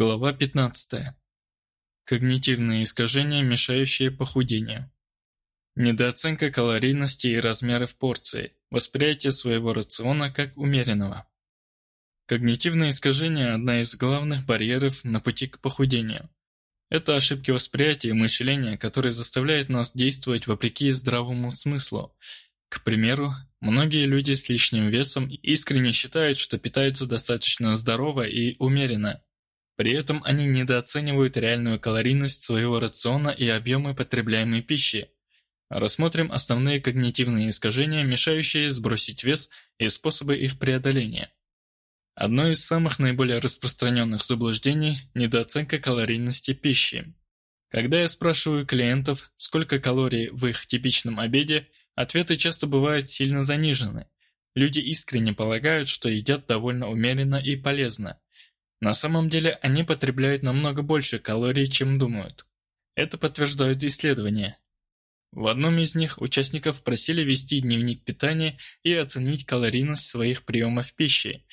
Глава 15. Когнитивные искажения, мешающие похудению. Недооценка калорийности и размеров порции, восприятие своего рациона как умеренного. Когнитивные искажения – одна из главных барьеров на пути к похудению. Это ошибки восприятия и мышления, которые заставляют нас действовать вопреки здравому смыслу. К примеру, многие люди с лишним весом искренне считают, что питаются достаточно здорово и умеренно – при этом они недооценивают реальную калорийность своего рациона и объемы потребляемой пищи. Рассмотрим основные когнитивные искажения, мешающие сбросить вес и способы их преодоления. Одно из самых наиболее распространенных заблуждений – недооценка калорийности пищи. Когда я спрашиваю клиентов, сколько калорий в их типичном обеде, ответы часто бывают сильно занижены. Люди искренне полагают, что едят довольно умеренно и полезно, на самом деле они потребляют намного больше калорий, чем думают. Это подтверждают исследования. В одном из них участников просили вести дневник питания и оценить калорийность своих приемов пищи.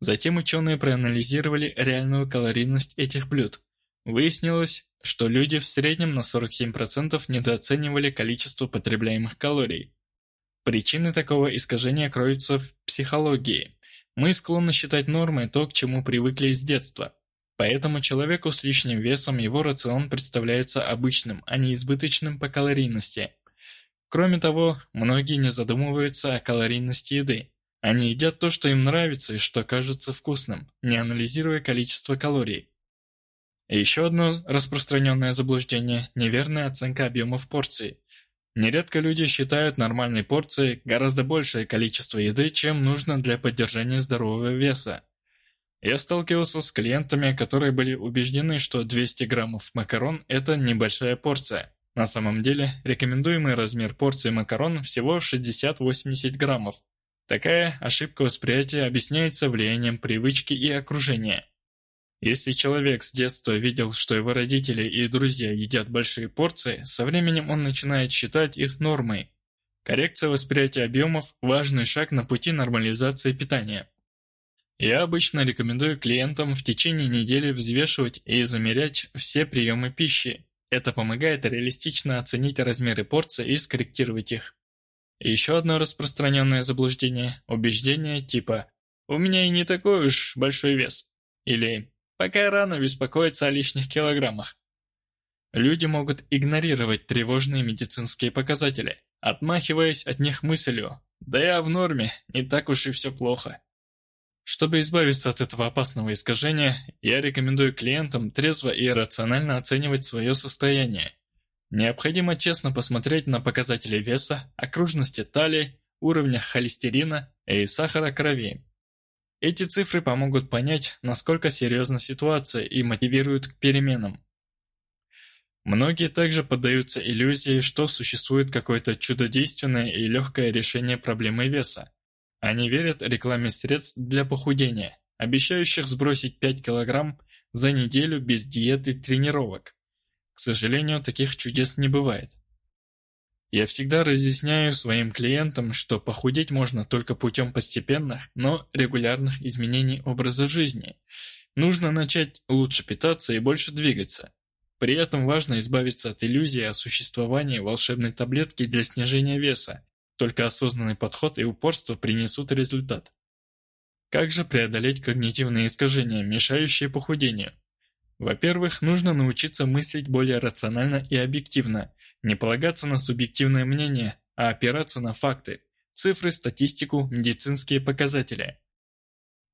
Затем ученые проанализировали реальную калорийность этих блюд. Выяснилось, что люди в среднем на 47% недооценивали количество потребляемых калорий. Причины такого искажения кроются в психологии. Мы склонны считать нормой то, к чему привыкли с детства. Поэтому человеку с лишним весом его рацион представляется обычным, а не избыточным по калорийности. Кроме того, многие не задумываются о калорийности еды. Они едят то, что им нравится и что кажется вкусным, не анализируя количество калорий. Еще одно распространенное заблуждение – неверная оценка объемов порций. Нередко люди считают нормальной порцией гораздо большее количество еды, чем нужно для поддержания здорового веса. Я сталкивался с клиентами, которые были убеждены, что 200 граммов макарон – это небольшая порция. На самом деле, рекомендуемый размер порции макарон всего 60-80 граммов. Такая ошибка восприятия объясняется влиянием привычки и окружения. Если человек с детства видел, что его родители и друзья едят большие порции, со временем он начинает считать их нормой. Коррекция восприятия объемов – важный шаг на пути нормализации питания. Я обычно рекомендую клиентам в течение недели взвешивать и замерять все приемы пищи. Это помогает реалистично оценить размеры порций и скорректировать их. еще одно распространенное заблуждение – убеждение типа «у меня и не такой уж большой вес» или Пока рано беспокоиться о лишних килограммах. Люди могут игнорировать тревожные медицинские показатели, отмахиваясь от них мыслью «да я в норме, не так уж и все плохо». Чтобы избавиться от этого опасного искажения, я рекомендую клиентам трезво и рационально оценивать свое состояние. Необходимо честно посмотреть на показатели веса, окружности талии, уровня холестерина и сахара крови. Эти цифры помогут понять, насколько серьезна ситуация и мотивируют к переменам. Многие также поддаются иллюзии, что существует какое-то чудодейственное и легкое решение проблемы веса. Они верят рекламе средств для похудения, обещающих сбросить 5 килограмм за неделю без диеты и тренировок. К сожалению, таких чудес не бывает. Я всегда разъясняю своим клиентам, что похудеть можно только путем постепенных, но регулярных изменений образа жизни. Нужно начать лучше питаться и больше двигаться. При этом важно избавиться от иллюзии о существовании волшебной таблетки для снижения веса. Только осознанный подход и упорство принесут результат. Как же преодолеть когнитивные искажения, мешающие похудению? Во-первых, нужно научиться мыслить более рационально и объективно – не полагаться на субъективное мнение, а опираться на факты, цифры, статистику, медицинские показатели.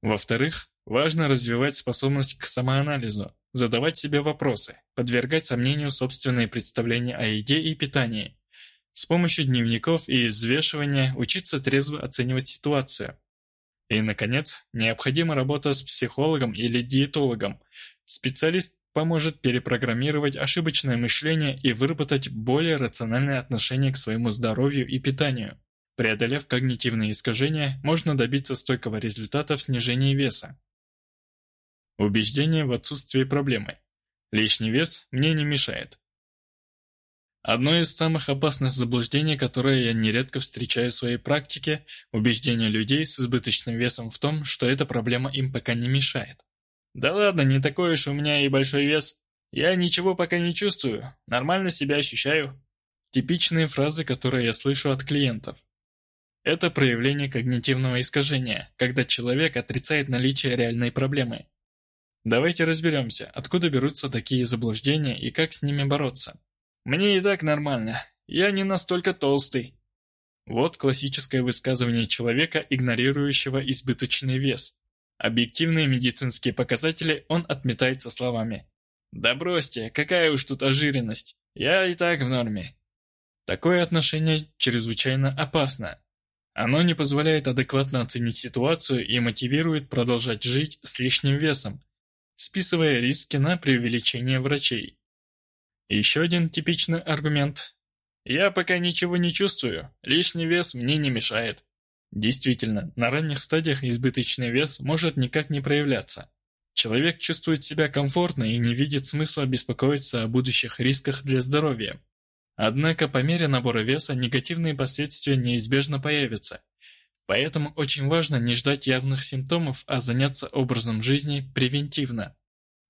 Во-вторых, важно развивать способность к самоанализу, задавать себе вопросы, подвергать сомнению собственные представления о еде и питании. С помощью дневников и взвешивания учиться трезво оценивать ситуацию. И, наконец, необходима работа с психологом или диетологом. Специалист поможет перепрограммировать ошибочное мышление и выработать более рациональное отношение к своему здоровью и питанию. Преодолев когнитивные искажения, можно добиться стойкого результата в снижении веса. Убеждение в отсутствии проблемы. Лишний вес мне не мешает. Одно из самых опасных заблуждений, которое я нередко встречаю в своей практике – убеждение людей с избыточным весом в том, что эта проблема им пока не мешает. Да ладно, не такой уж у меня и большой вес. Я ничего пока не чувствую, нормально себя ощущаю. Типичные фразы, которые я слышу от клиентов. Это проявление когнитивного искажения, когда человек отрицает наличие реальной проблемы. Давайте разберемся, откуда берутся такие заблуждения и как с ними бороться. Мне и так нормально, я не настолько толстый. Вот классическое высказывание человека, игнорирующего избыточный вес. Объективные медицинские показатели он отметает со словами «Да бросьте, какая уж тут ожиренность, я и так в норме». Такое отношение чрезвычайно опасно. Оно не позволяет адекватно оценить ситуацию и мотивирует продолжать жить с лишним весом, списывая риски на преувеличение врачей. Еще один типичный аргумент. «Я пока ничего не чувствую, лишний вес мне не мешает». Действительно, на ранних стадиях избыточный вес может никак не проявляться. Человек чувствует себя комфортно и не видит смысла беспокоиться о будущих рисках для здоровья. Однако по мере набора веса негативные последствия неизбежно появятся. Поэтому очень важно не ждать явных симптомов, а заняться образом жизни превентивно.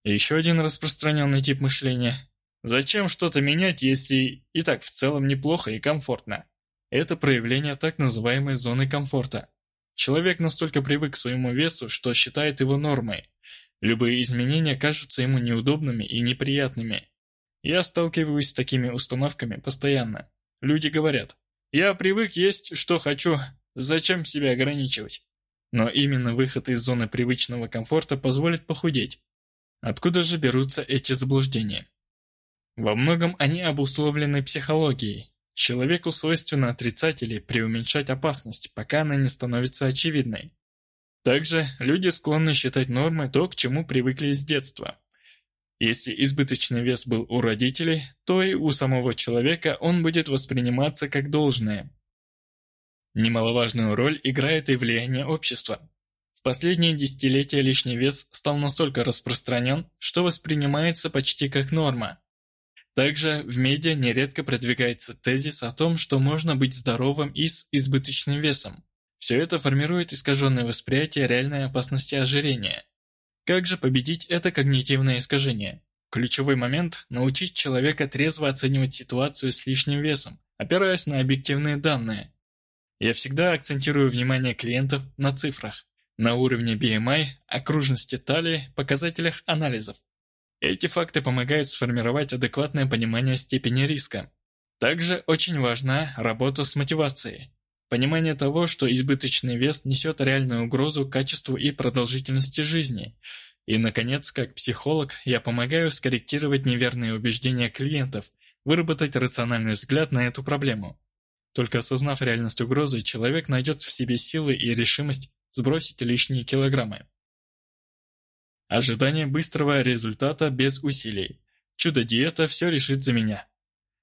Еще один распространенный тип мышления. Зачем что-то менять, если и так в целом неплохо и комфортно? Это проявление так называемой зоны комфорта. Человек настолько привык к своему весу, что считает его нормой. Любые изменения кажутся ему неудобными и неприятными. Я сталкиваюсь с такими установками постоянно. Люди говорят, «Я привык есть, что хочу, зачем себя ограничивать?» Но именно выход из зоны привычного комфорта позволит похудеть. Откуда же берутся эти заблуждения? Во многом они обусловлены психологией, Человеку свойственно отрицать или преуменьшать опасность, пока она не становится очевидной. Также люди склонны считать нормой то, к чему привыкли с детства. Если избыточный вес был у родителей, то и у самого человека он будет восприниматься как должное. Немаловажную роль играет и влияние общества. В последние десятилетия лишний вес стал настолько распространен, что воспринимается почти как норма. Также в медиа нередко продвигается тезис о том, что можно быть здоровым и с избыточным весом. Все это формирует искаженное восприятие реальной опасности ожирения. Как же победить это когнитивное искажение? Ключевой момент – научить человека трезво оценивать ситуацию с лишним весом, опираясь на объективные данные. Я всегда акцентирую внимание клиентов на цифрах, на уровне BMI, окружности талии, показателях анализов. Эти факты помогают сформировать адекватное понимание степени риска. Также очень важна работа с мотивацией. Понимание того, что избыточный вес несет реальную угрозу качеству и продолжительности жизни. И, наконец, как психолог, я помогаю скорректировать неверные убеждения клиентов, выработать рациональный взгляд на эту проблему. Только осознав реальность угрозы, человек найдет в себе силы и решимость сбросить лишние килограммы. Ожидание быстрого результата без усилий. Чудо-диета все решит за меня.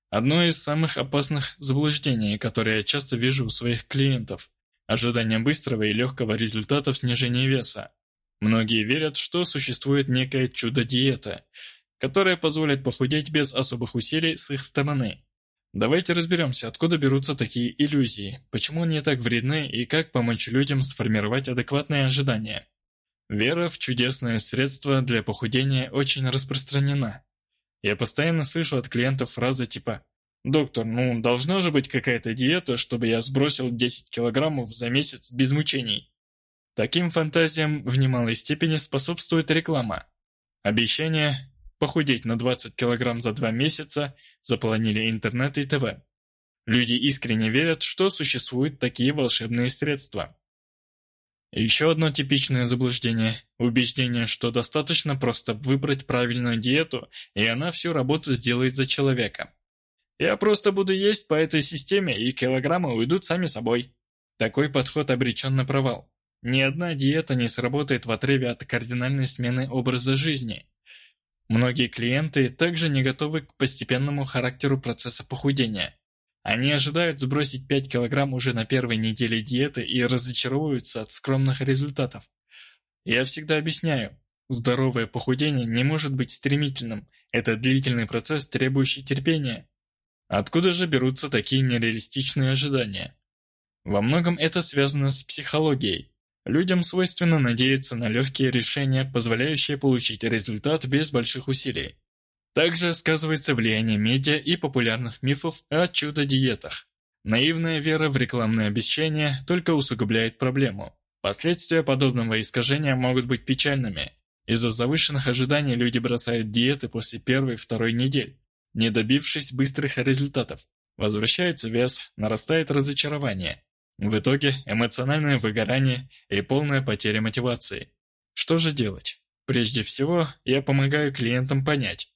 Одно из самых опасных заблуждений, которые я часто вижу у своих клиентов. Ожидание быстрого и легкого результата в снижении веса. Многие верят, что существует некая чудо-диета, которая позволит похудеть без особых усилий с их стороны. Давайте разберемся, откуда берутся такие иллюзии, почему они так вредны и как помочь людям сформировать адекватные ожидания. Вера в чудесное средство для похудения очень распространена. Я постоянно слышу от клиентов фразы типа «Доктор, ну должна же быть какая-то диета, чтобы я сбросил 10 килограммов за месяц без мучений». Таким фантазиям в немалой степени способствует реклама. Обещание похудеть на 20 килограмм за два месяца заполонили интернет и ТВ. Люди искренне верят, что существуют такие волшебные средства. Еще одно типичное заблуждение – убеждение, что достаточно просто выбрать правильную диету, и она всю работу сделает за человека. Я просто буду есть по этой системе, и килограммы уйдут сами собой. Такой подход обречен на провал. Ни одна диета не сработает в отрыве от кардинальной смены образа жизни. Многие клиенты также не готовы к постепенному характеру процесса похудения. Они ожидают сбросить 5 килограмм уже на первой неделе диеты и разочаровываются от скромных результатов. Я всегда объясняю, здоровое похудение не может быть стремительным, это длительный процесс, требующий терпения. Откуда же берутся такие нереалистичные ожидания? Во многом это связано с психологией. Людям свойственно надеяться на легкие решения, позволяющие получить результат без больших усилий. Также сказывается влияние медиа и популярных мифов о чудо-диетах. Наивная вера в рекламные обещания только усугубляет проблему. Последствия подобного искажения могут быть печальными. Из-за завышенных ожиданий люди бросают диеты после первой-второй недель, не добившись быстрых результатов. Возвращается вес, нарастает разочарование. В итоге эмоциональное выгорание и полная потеря мотивации. Что же делать? Прежде всего, я помогаю клиентам понять.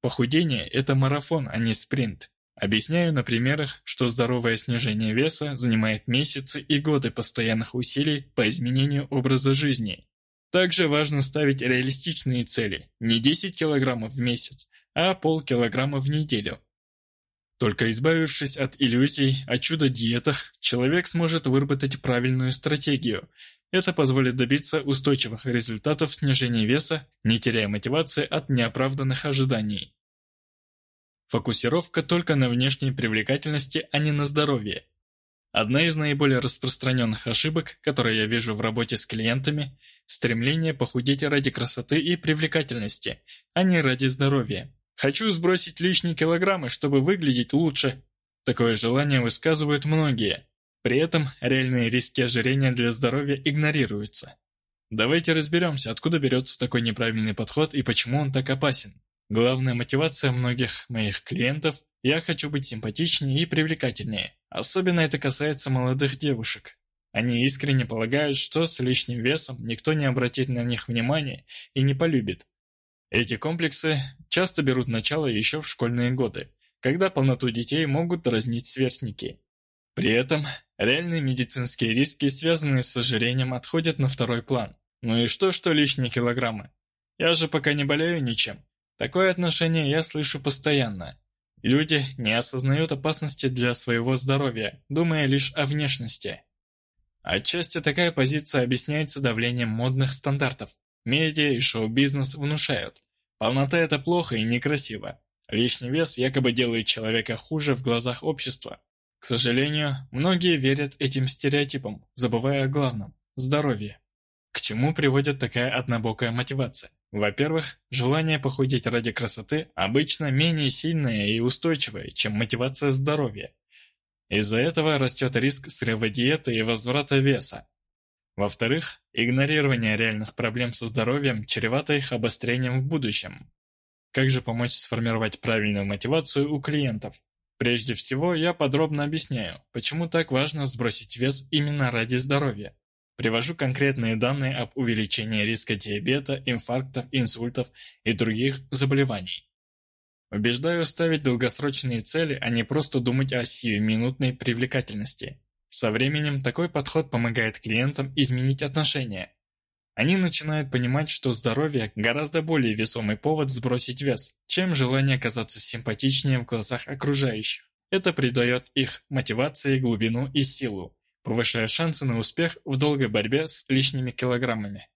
Похудение – это марафон, а не спринт. Объясняю на примерах, что здоровое снижение веса занимает месяцы и годы постоянных усилий по изменению образа жизни. Также важно ставить реалистичные цели, не 10 килограммов в месяц, а полкилограмма в неделю. Только избавившись от иллюзий о чудо-диетах, человек сможет выработать правильную стратегию. Это позволит добиться устойчивых результатов снижения веса, не теряя мотивации от неоправданных ожиданий. Фокусировка только на внешней привлекательности, а не на здоровье. Одна из наиболее распространенных ошибок, которые я вижу в работе с клиентами – стремление похудеть ради красоты и привлекательности, а не ради здоровья. Хочу сбросить лишние килограммы, чтобы выглядеть лучше. Такое желание высказывают многие. При этом реальные риски ожирения для здоровья игнорируются. Давайте разберемся, откуда берется такой неправильный подход и почему он так опасен. Главная мотивация многих моих клиентов – я хочу быть симпатичнее и привлекательнее. Особенно это касается молодых девушек. Они искренне полагают, что с лишним весом никто не обратит на них внимания и не полюбит. Эти комплексы часто берут начало еще в школьные годы, когда полноту детей могут дразнить сверстники. При этом реальные медицинские риски, связанные с ожирением, отходят на второй план. Ну и что, что лишние килограммы? Я же пока не болею ничем. Такое отношение я слышу постоянно. Люди не осознают опасности для своего здоровья, думая лишь о внешности. Отчасти такая позиция объясняется давлением модных стандартов. Медиа и шоу-бизнес внушают. Полнота – это плохо и некрасиво. Лишний вес якобы делает человека хуже в глазах общества. К сожалению, многие верят этим стереотипам, забывая о главном – здоровье. К чему приводит такая однобокая мотивация? Во-первых, желание похудеть ради красоты обычно менее сильное и устойчивое, чем мотивация здоровья. Из-за этого растет риск срыва диеты и возврата веса. Во-вторых, игнорирование реальных проблем со здоровьем чревато их обострением в будущем. Как же помочь сформировать правильную мотивацию у клиентов? Прежде всего, я подробно объясняю, почему так важно сбросить вес именно ради здоровья. Привожу конкретные данные об увеличении риска диабета, инфарктов, инсультов и других заболеваний. Убеждаю ставить долгосрочные цели, а не просто думать о сиюминутной привлекательности. Со временем такой подход помогает клиентам изменить отношения. Они начинают понимать, что здоровье – гораздо более весомый повод сбросить вес, чем желание казаться симпатичнее в глазах окружающих. Это придает их мотивации, глубину и силу повышая шансы на успех в долгой борьбе с лишними килограммами.